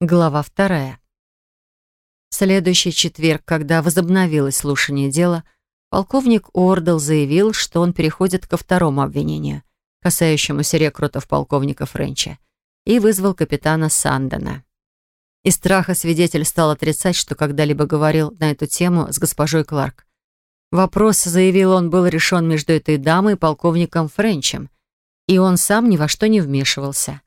Глава вторая. В следующий четверг, когда возобновилось слушание дела, полковник Ордл заявил, что он переходит ко второму обвинению, касающемуся рекрутов полковника Френча, и вызвал капитана Сандена. Из страха свидетель стал отрицать, что когда-либо говорил на эту тему с госпожой Кларк. Вопрос, заявил он, был решен между этой дамой и полковником Френчем, и он сам ни во что не вмешивался.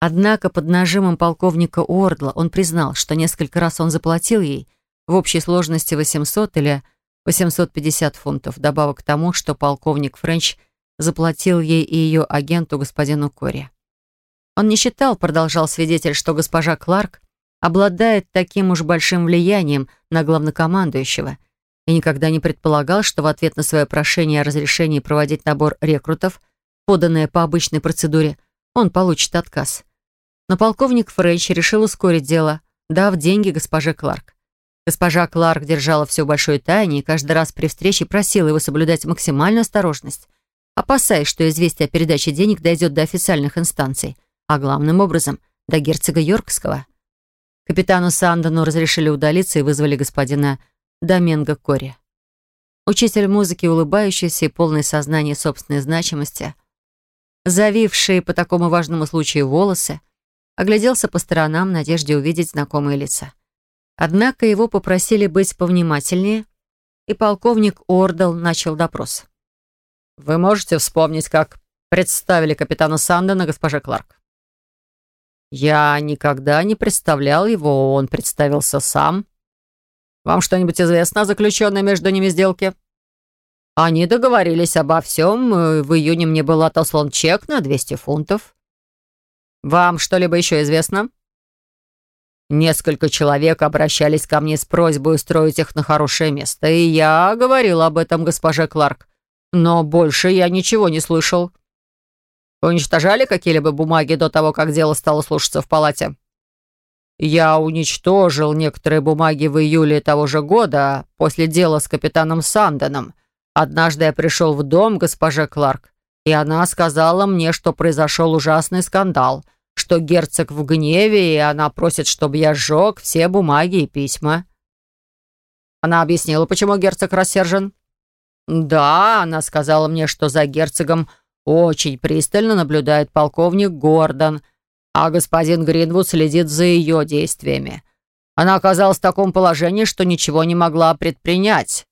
Однако под нажимом полковника Уордла он признал, что несколько раз он заплатил ей в общей сложности 800 или 850 фунтов, добавок к тому, что полковник Френч заплатил ей и ее агенту господину Кори. Он не считал, продолжал свидетель, что госпожа Кларк обладает таким уж большим влиянием на главнокомандующего и никогда не предполагал, что в ответ на свое прошение о разрешении проводить набор рекрутов, поданное по обычной процедуре, он получит отказ. Но полковник Френч решил ускорить дело, дав деньги госпоже Кларк. Госпожа Кларк держала все в большой тайне и каждый раз при встрече просила его соблюдать максимальную осторожность, опасаясь, что известие о передаче денег дойдет до официальных инстанций, а главным образом — до герцога Йоркского. Капитану Сандону разрешили удалиться и вызвали господина Доменго Кори. Учитель музыки, улыбающийся и полный сознания собственной значимости, завивший по такому важному случаю волосы, огляделся по сторонам в надежде увидеть знакомые лица. Однако его попросили быть повнимательнее, и полковник Ордал начал допрос. «Вы можете вспомнить, как представили капитана Сандена госпожа Кларк?» «Я никогда не представлял его, он представился сам. Вам что-нибудь известно о заключенной между ними сделке?» «Они договорились обо всем. В июне мне был отослан чек на 200 фунтов. Вам что-либо еще известно?» Несколько человек обращались ко мне с просьбой устроить их на хорошее место, и я говорил об этом госпоже Кларк. Но больше я ничего не слышал. уничтожали какие-либо бумаги до того, как дело стало слушаться в палате? Я уничтожил некоторые бумаги в июле того же года, после дела с капитаном Санденом. Однажды я пришел в дом госпоже Кларк, и она сказала мне, что произошел ужасный скандал, что герцог в гневе, и она просит, чтобы я сжег все бумаги и письма. Она объяснила, почему герцог рассержен? Да, она сказала мне, что за герцогом очень пристально наблюдает полковник Гордон, а господин Гринвуд следит за ее действиями. Она оказалась в таком положении, что ничего не могла предпринять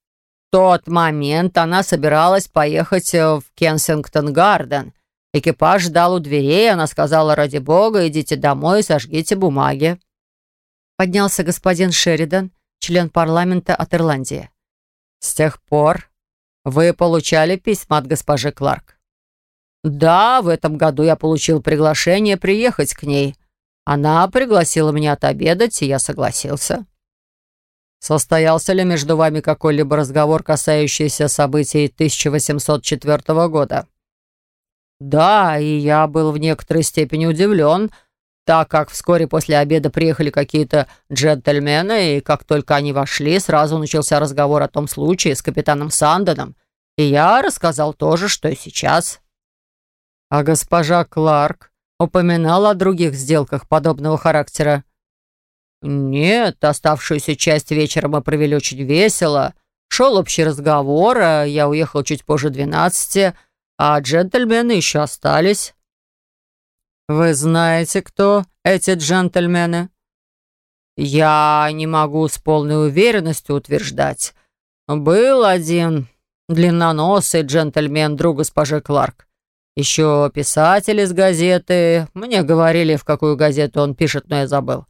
тот момент она собиралась поехать э, в Кенсингтон-Гарден. Экипаж ждал у дверей, она сказала, ради бога, идите домой и сожгите бумаги. Поднялся господин Шеридан, член парламента от Ирландии. «С тех пор вы получали письма от госпожи Кларк?» «Да, в этом году я получил приглашение приехать к ней. Она пригласила меня отобедать, и я согласился». Состоялся ли между вами какой-либо разговор, касающийся событий 1804 года? Да, и я был в некоторой степени удивлен, так как вскоре после обеда приехали какие-то джентльмены, и как только они вошли, сразу начался разговор о том случае с капитаном Санденом, и я рассказал то же, что и сейчас. А госпожа Кларк упоминала о других сделках подобного характера? «Нет, оставшуюся часть вечера мы провели очень весело. Шел общий разговор, а я уехал чуть позже двенадцати, а джентльмены еще остались». «Вы знаете, кто эти джентльмены?» «Я не могу с полной уверенностью утверждать. Был один длинноносый джентльмен, друг госпожи Кларк. Еще писатель из газеты. Мне говорили, в какую газету он пишет, но я забыл.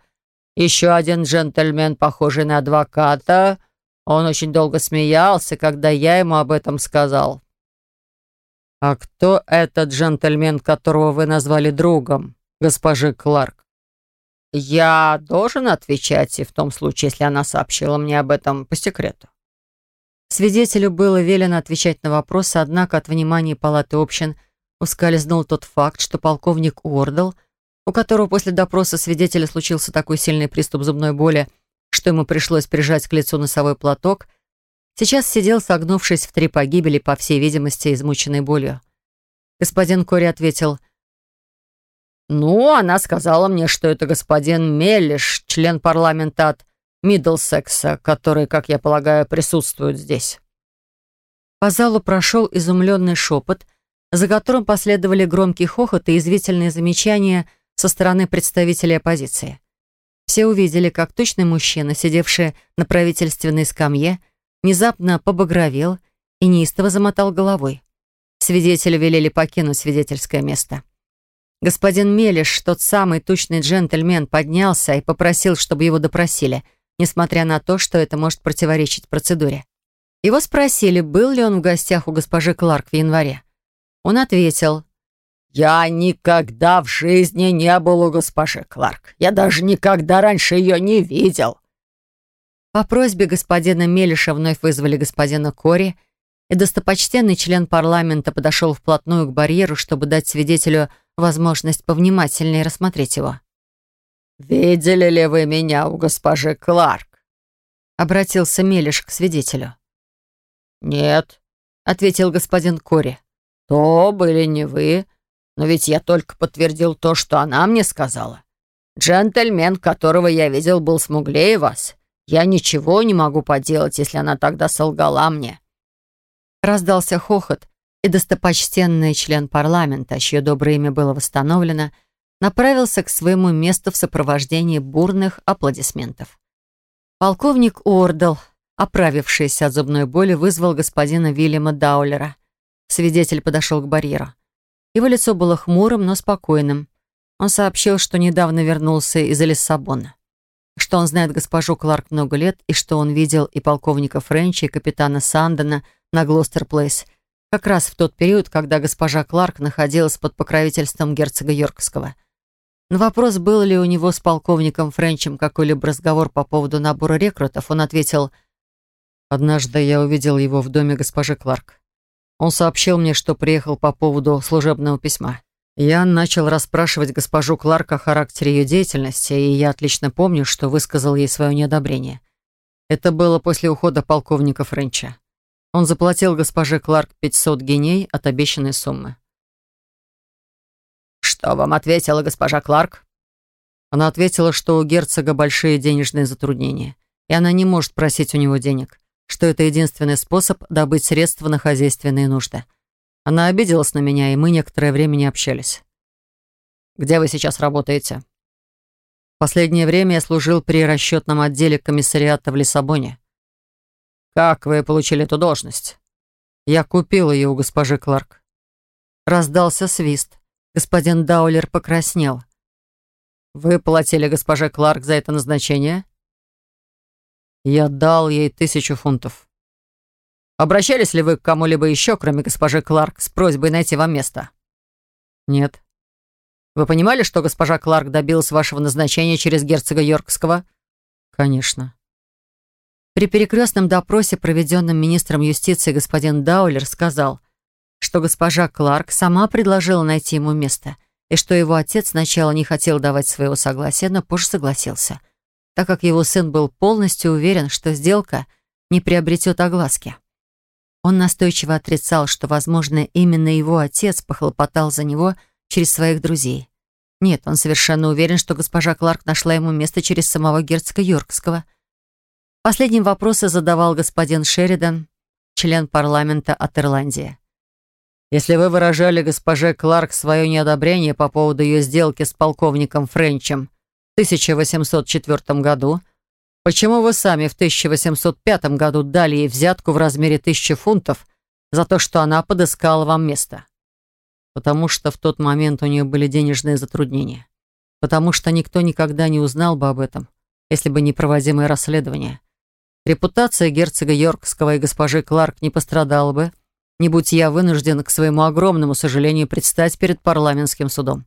Еще один джентльмен, похожий на адвоката. Он очень долго смеялся, когда я ему об этом сказал. «А кто этот джентльмен, которого вы назвали другом, госпожи Кларк?» «Я должен отвечать и в том случае, если она сообщила мне об этом по секрету». Свидетелю было велено отвечать на вопросы, однако от внимания палаты общин ускользнул тот факт, что полковник Уордл – у которого после допроса свидетеля случился такой сильный приступ зубной боли, что ему пришлось прижать к лицу носовой платок, сейчас сидел, согнувшись в три погибели, по всей видимости, измученной болью. Господин Кори ответил, «Ну, она сказала мне, что это господин Меллиш, член парламента от Миддлсекса, который, как я полагаю, присутствует здесь». По залу прошел изумленный шепот, за которым последовали громкий хохот и извительные замечания со стороны представителей оппозиции. Все увидели, как точный мужчина, сидевший на правительственной скамье, внезапно побагровел и неистово замотал головой. Свидетели велели покинуть свидетельское место. Господин Мелиш, тот самый тучный джентльмен, поднялся и попросил, чтобы его допросили, несмотря на то, что это может противоречить процедуре. Его спросили, был ли он в гостях у госпожи Кларк в январе. Он ответил, «Я никогда в жизни не был у госпожи Кларк. Я даже никогда раньше ее не видел». По просьбе господина Мелиша вновь вызвали господина Кори, и достопочтенный член парламента подошел вплотную к барьеру, чтобы дать свидетелю возможность повнимательнее рассмотреть его. «Видели ли вы меня у госпожи Кларк?» — обратился Мелиш к свидетелю. «Нет», — ответил господин Кори. «То были не вы, но ведь я только подтвердил то, что она мне сказала. Джентльмен, которого я видел, был смуглее вас. Я ничего не могу поделать, если она тогда солгала мне». Раздался хохот, и достопочтенный член парламента, чье доброе имя было восстановлено, направился к своему месту в сопровождении бурных аплодисментов. Полковник Уордл, оправившийся от зубной боли, вызвал господина Вильяма Даулера. Свидетель подошел к барьеру. Его лицо было хмурым, но спокойным. Он сообщил, что недавно вернулся из Лиссабона, что он знает госпожу Кларк много лет и что он видел и полковника Френча, и капитана Сандена на Глостер-Плейс — как раз в тот период, когда госпожа Кларк находилась под покровительством герцога Йоркского. На вопрос, был ли у него с полковником Френчем какой-либо разговор по поводу набора рекрутов, он ответил, «Однажды я увидел его в доме госпожи Кларк. Он сообщил мне, что приехал по поводу служебного письма. Я начал расспрашивать госпожу Кларк о характере ее деятельности, и я отлично помню, что высказал ей свое неодобрение. Это было после ухода полковника Френча. Он заплатил госпоже Кларк 500 геней от обещанной суммы. «Что вам ответила госпожа Кларк?» Она ответила, что у герцога большие денежные затруднения, и она не может просить у него денег, что это единственный способ добыть средства на хозяйственные нужды. Она обиделась на меня, и мы некоторое время не общались. «Где вы сейчас работаете?» В последнее время я служил при расчетном отделе комиссариата в Лиссабоне. «Как вы получили эту должность?» «Я купил ее у госпожи Кларк». Раздался свист. Господин Даулер покраснел. «Вы платили госпоже Кларк за это назначение?» «Я дал ей тысячу фунтов». «Обращались ли вы к кому-либо еще, кроме госпожи Кларк, с просьбой найти вам место?» «Нет». «Вы понимали, что госпожа Кларк добилась вашего назначения через герцога Йоркского?» «Конечно». При перекрестном допросе, проведенном министром юстиции, господин Даулер сказал, что госпожа Кларк сама предложила найти ему место, и что его отец сначала не хотел давать своего согласия, но позже согласился, так как его сын был полностью уверен, что сделка не приобретет огласки. Он настойчиво отрицал, что, возможно, именно его отец похлопотал за него через своих друзей. Нет, он совершенно уверен, что госпожа Кларк нашла ему место через самого герцога Йоркского – Последним вопросы задавал господин Шеридан, член парламента от Ирландии. «Если вы выражали госпоже Кларк свое неодобрение по поводу ее сделки с полковником Френчем в 1804 году, почему вы сами в 1805 году дали ей взятку в размере тысячи фунтов за то, что она подыскала вам место?» «Потому что в тот момент у нее были денежные затруднения. Потому что никто никогда не узнал бы об этом, если бы не проводимое расследование. Репутация герцога Йоркского и госпожи Кларк не пострадала бы, не будь я вынужден, к своему огромному сожалению, предстать перед парламентским судом.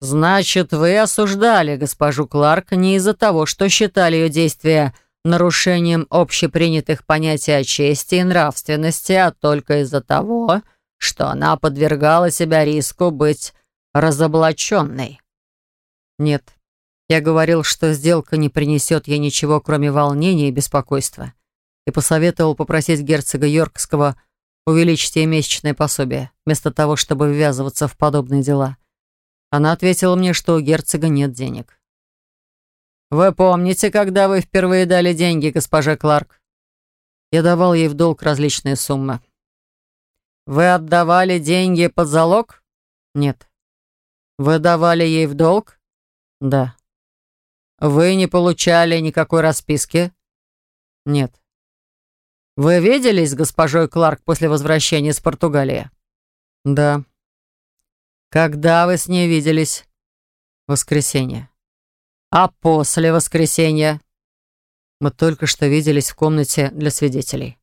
«Значит, вы осуждали госпожу Кларк не из-за того, что считали ее действия нарушением общепринятых понятий о чести и нравственности, а только из-за того, что она подвергала себя риску быть разоблаченной?» «Нет, я говорил, что сделка не принесет ей ничего, кроме волнения и беспокойства, и посоветовал попросить герцога Йоркского увеличить ей месячное пособие, вместо того, чтобы ввязываться в подобные дела. Она ответила мне, что у герцога нет денег. «Вы помните, когда вы впервые дали деньги, госпоже Кларк?» Я давал ей в долг различные суммы. «Вы отдавали деньги под залог?» «Нет». «Вы давали ей в долг?» «Да». «Вы не получали никакой расписки?» «Нет». «Вы виделись с госпожой Кларк после возвращения из Португалии?» «Да». «Когда вы с ней виделись?» «Воскресенье». «А после воскресенья?» «Мы только что виделись в комнате для свидетелей».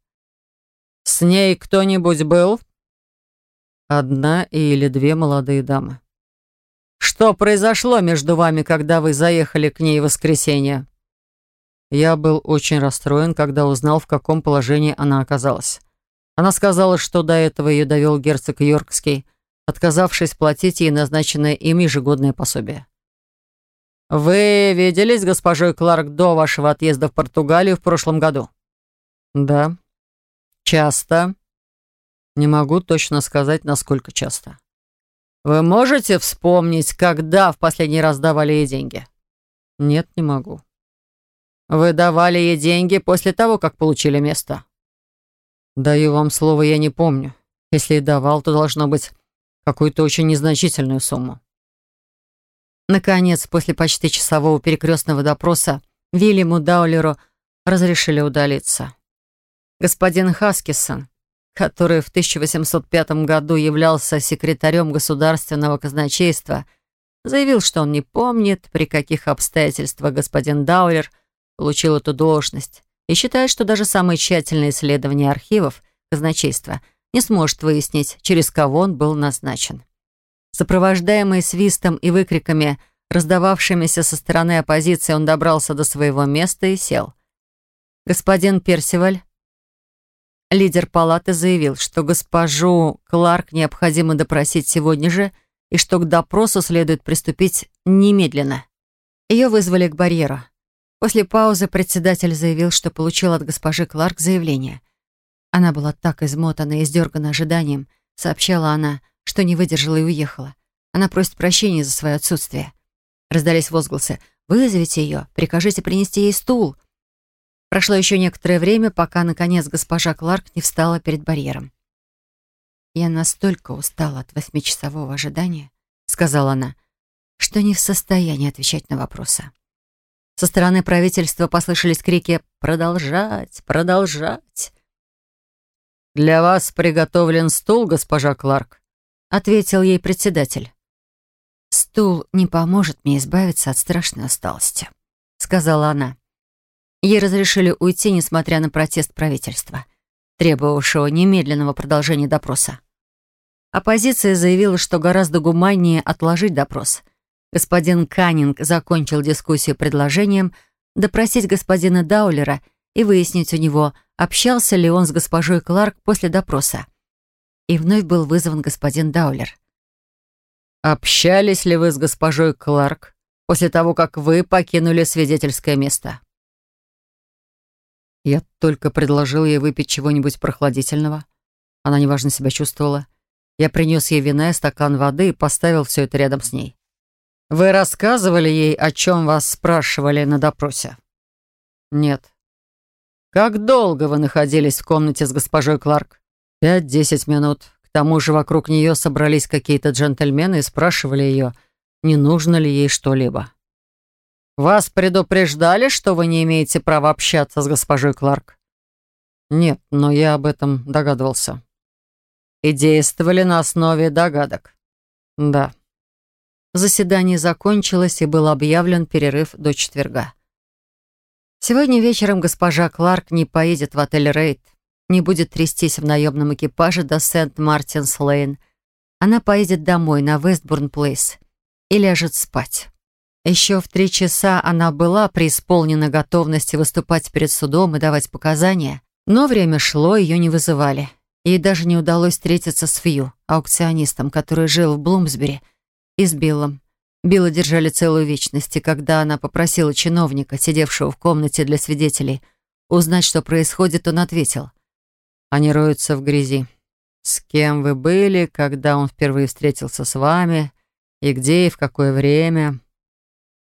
«С ней кто-нибудь был?» Одна или две молодые дамы. «Что произошло между вами, когда вы заехали к ней в воскресенье?» Я был очень расстроен, когда узнал, в каком положении она оказалась. Она сказала, что до этого ее довел герцог Йоркский, отказавшись платить ей назначенное им ежегодное пособие. «Вы виделись с госпожой Кларк до вашего отъезда в Португалию в прошлом году?» «Да». «Часто?» Не могу точно сказать, насколько часто. Вы можете вспомнить, когда в последний раз давали ей деньги? Нет, не могу. Вы давали ей деньги после того, как получили место? Даю вам слово, я не помню. Если и давал, то должно быть какую-то очень незначительную сумму. Наконец, после почти часового перекрестного допроса, Вильяму Даулеру разрешили удалиться. Господин Хаскисон, который в 1805 году являлся секретарем государственного казначейства, заявил, что он не помнит, при каких обстоятельствах господин Даулер получил эту должность, и считает, что даже самые тщательные исследования архивов казначейства не сможет выяснить, через кого он был назначен. Сопровождаемый свистом и выкриками, раздававшимися со стороны оппозиции, он добрался до своего места и сел. Господин Персиваль Лидер палаты заявил, что госпожу Кларк необходимо допросить сегодня же и что к допросу следует приступить немедленно. Ее вызвали к барьеру. После паузы председатель заявил, что получил от госпожи Кларк заявление. Она была так измотана и издергана ожиданием, сообщала она, что не выдержала и уехала. Она просит прощения за свое отсутствие. Раздались возгласы «Вызовите ее, прикажите принести ей стул». Прошло еще некоторое время, пока, наконец, госпожа Кларк не встала перед барьером. «Я настолько устала от восьмичасового ожидания», — сказала она, «что не в состоянии отвечать на вопросы». Со стороны правительства послышались крики «Продолжать! Продолжать!». «Для вас приготовлен стул, госпожа Кларк», — ответил ей председатель. «Стул не поможет мне избавиться от страшной усталости», — сказала она. Ей разрешили уйти, несмотря на протест правительства, требовавшего немедленного продолжения допроса. Оппозиция заявила, что гораздо гуманнее отложить допрос. Господин Каннинг закончил дискуссию предложением допросить господина Даулера и выяснить у него, общался ли он с госпожой Кларк после допроса. И вновь был вызван господин Даулер. «Общались ли вы с госпожой Кларк после того, как вы покинули свидетельское место?» Я только предложил ей выпить чего-нибудь прохладительного. Она неважно себя чувствовала. Я принес ей вина и стакан воды и поставил все это рядом с ней. «Вы рассказывали ей, о чем вас спрашивали на допросе?» «Нет». «Как долго вы находились в комнате с госпожой Кларк?» «Пять-десять минут. К тому же вокруг нее собрались какие-то джентльмены и спрашивали ее, не нужно ли ей что-либо». «Вас предупреждали, что вы не имеете права общаться с госпожой Кларк?» «Нет, но я об этом догадывался». «И действовали на основе догадок?» «Да». Заседание закончилось, и был объявлен перерыв до четверга. Сегодня вечером госпожа Кларк не поедет в отель «Рейд», не будет трястись в наемном экипаже до Сент-Мартинс-Лейн. Она поедет домой на Вестбурн-Плейс и ляжет спать. Еще в три часа она была преисполнена готовности выступать перед судом и давать показания, но время шло, ее не вызывали. Ей даже не удалось встретиться с Фью, аукционистом, который жил в Блумсбери, и с Биллом. Билла держали целую вечность, и когда она попросила чиновника, сидевшего в комнате для свидетелей, узнать, что происходит, он ответил. «Они роются в грязи. С кем вы были, когда он впервые встретился с вами, И где, и в какое время.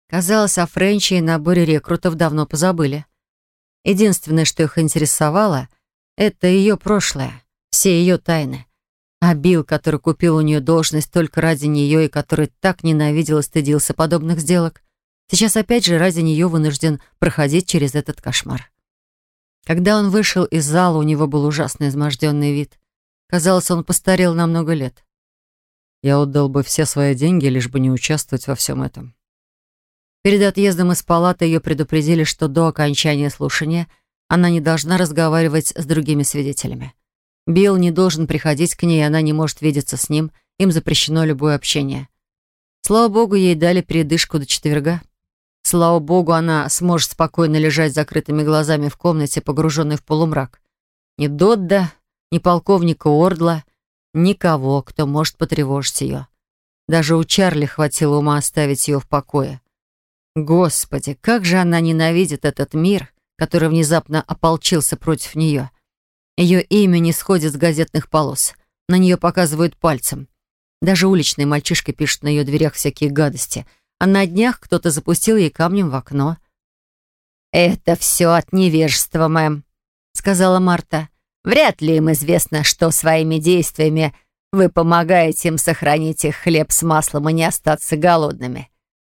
Казалось, о Френче и наборе рекрутов давно позабыли. Единственное, что их интересовало, это ее прошлое, все ее тайны. А Билл, который купил у нее должность только ради нее и который так ненавидел и стыдился подобных сделок, сейчас опять же ради нее вынужден проходить через этот кошмар. Когда он вышел из зала, у него был ужасно изможденный вид. Казалось, он постарел на много лет. Я отдал бы все свои деньги, лишь бы не участвовать во всем этом. Перед отъездом из палаты ее предупредили, что до окончания слушания она не должна разговаривать с другими свидетелями. Билл не должен приходить к ней, она не может видеться с ним, им запрещено любое общение. Слава богу, ей дали передышку до четверга. Слава богу, она сможет спокойно лежать с закрытыми глазами в комнате, погруженной в полумрак. Ни Додда, ни полковника Ордла, никого, кто может потревожить ее. Даже у Чарли хватило ума оставить ее в покое. Господи, как же она ненавидит этот мир, который внезапно ополчился против нее. Ее имя не сходит с газетных полос. На нее показывают пальцем. Даже уличный мальчишка пишет на ее дверях всякие гадости. А на днях кто-то запустил ей камнем в окно. «Это все от невежества, мэм», — сказала Марта. «Вряд ли им известно, что своими действиями вы помогаете им сохранить их хлеб с маслом и не остаться голодными.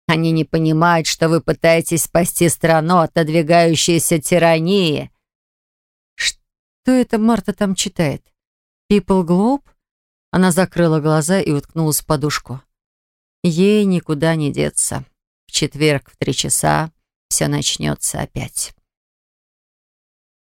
Они не понимают, что вы пытаетесь спасти страну от отодвигающейся тирании». Что это Марта там читает? People Globe? Она закрыла глаза и уткнулась в подушку. Ей никуда не деться. В четверг в три часа все начнется опять.